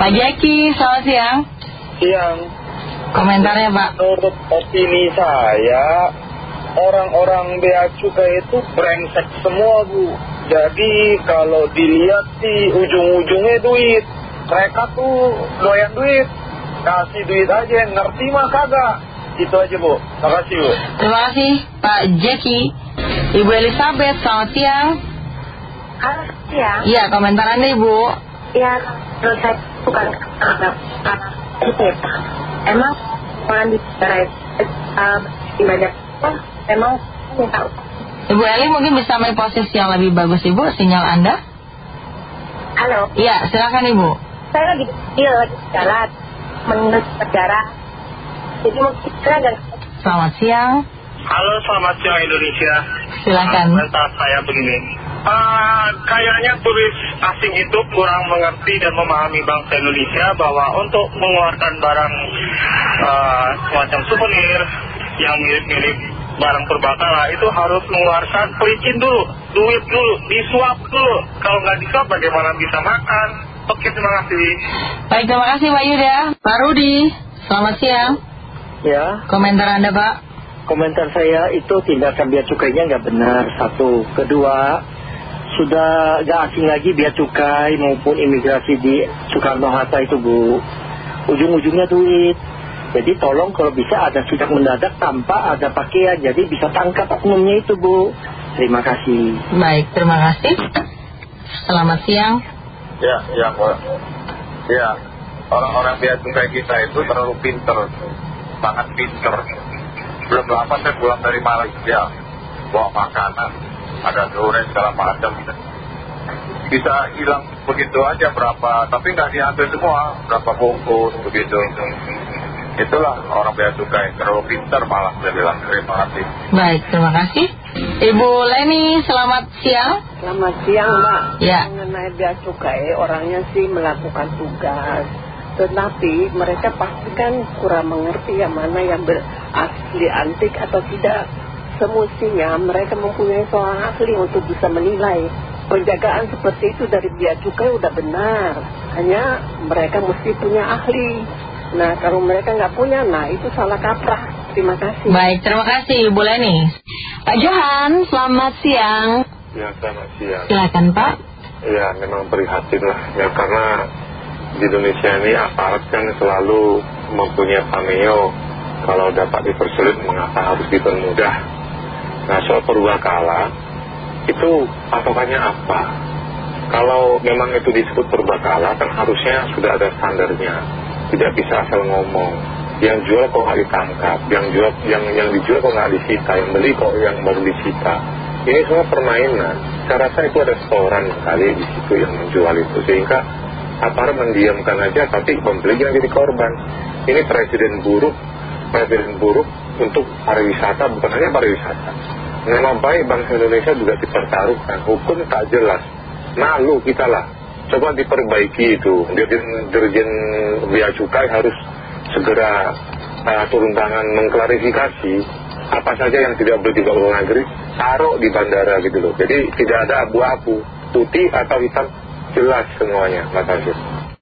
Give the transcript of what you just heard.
Pak Jeki, selamat siang. Siang. Komentarnya Pak. Menurut opini saya, orang-orang bea cukai itu brengsek semua Bu. Jadi kalau dilihat sih ujung-ujungnya duit. Mereka tuh doyan duit. Kasih duit aja, ngerti mah kagak. Itu aja Bu. Makasih Bu. Terima kasih Pak Jeki. Ibu Elizabeth, selamat siang. Halo, siang. Iya, komentar Anda Ibu. Ya, menurut saya bukan karena karena itu ya. Emang orang di negara ibadah oh, emang minta Ibu Eli mungkin bisa ambil posisi yang lebih bagus Ibu, sinyal Anda. Halo, Iya, silakan Ibu. saya lagi di lagi jalan menurut negara. Jadi mungkin saya agak Selamat siang. Halo, selamat siang Indonesia. Silakan. Komentar saya begini. Ah, kayaknya turis asing itu kurang mengerti dan memahami bangsa Indonesia bahwa untuk mengeluarkan barang ah, semacam souvenir yang mirip-mirip barang purbakala itu harus mengeluarkan pelicin dulu, duit dulu, disuap dulu. Kalau nggak disuap bagaimana bisa makan? Oke, terima kasih. Baik, terima kasih Pak Yuda. Pak Rudi, selamat siang. Ya, Komentar Anda Pak. komentar saya itu tindakan bea cukainya nggak benar. Satu, kedua, sudah nggak asing lagi bea cukai maupun imigrasi di Soekarno Hatta itu bu. Ujung-ujungnya duit. Jadi tolong kalau bisa ada sidak mendadak tanpa ada pakaian. Jadi bisa tangkap oknumnya itu bu. Terima kasih. Baik, terima kasih. Selamat siang. Ya, ya, Pak. Ya, orang-orang bea cukai kita itu terlalu pinter, sangat pinter. Belum lama saya pulang dari Malaysia, bawa makanan, ada durian segala macam. Bisa hilang begitu aja berapa, tapi nggak diambil semua, berapa bungkus begitu. Itulah orang bea cukai, terlalu pinter malah saya bilang. Terima kasih. Baik, terima kasih. Ibu Leni, selamat siang. Selamat siang Mbak Ya. Mengenai bea cukai orangnya sih melakukan tugas Tetapi mereka pasti kan kurang mengerti yang mana yang berasli antik atau tidak Semestinya mereka mempunyai seorang ahli untuk bisa menilai Penjagaan seperti itu dari bea cukai udah benar Hanya mereka mesti punya ahli Nah kalau mereka nggak punya, nah itu salah kaprah Terima kasih Baik, terima kasih Ibu Leni. Pak Johan, selamat siang. Ya, selamat siang. Silakan Pak. Ya memang prihatin lah ya karena di Indonesia ini aparat kan selalu mempunyai pameo kalau dapat dipersulit mengapa harus dipermudah nah soal itu patokannya apa? Kalau memang itu disebut perbakala kan harusnya sudah ada standarnya. Tidak bisa asal ngomong. Yang jual kok nggak ditangkap? Yang jual yang yang dijual kok nggak disita? Yang beli kok yang baru disita? Ini semua permainan. Saya rasa itu ada kali di situ yang menjual itu. Sehingga aparat mendiamkan aja tapi pembeli yang jadi korban. Ini presiden buruk presiden buruk untuk pariwisata bukan hanya pariwisata. Nama baik bangsa Indonesia juga dipertaruhkan. Hukum tak jelas. Malu kita lah. Coba diperbaiki itu. Dirjen, dirjen bea cukai harus segera uh, turun tangan mengklarifikasi apa saja yang tidak boleh dibawa ke negeri taruh di bandara gitu loh. Jadi tidak ada abu-abu. Putih atau hitam jelas semuanya Mas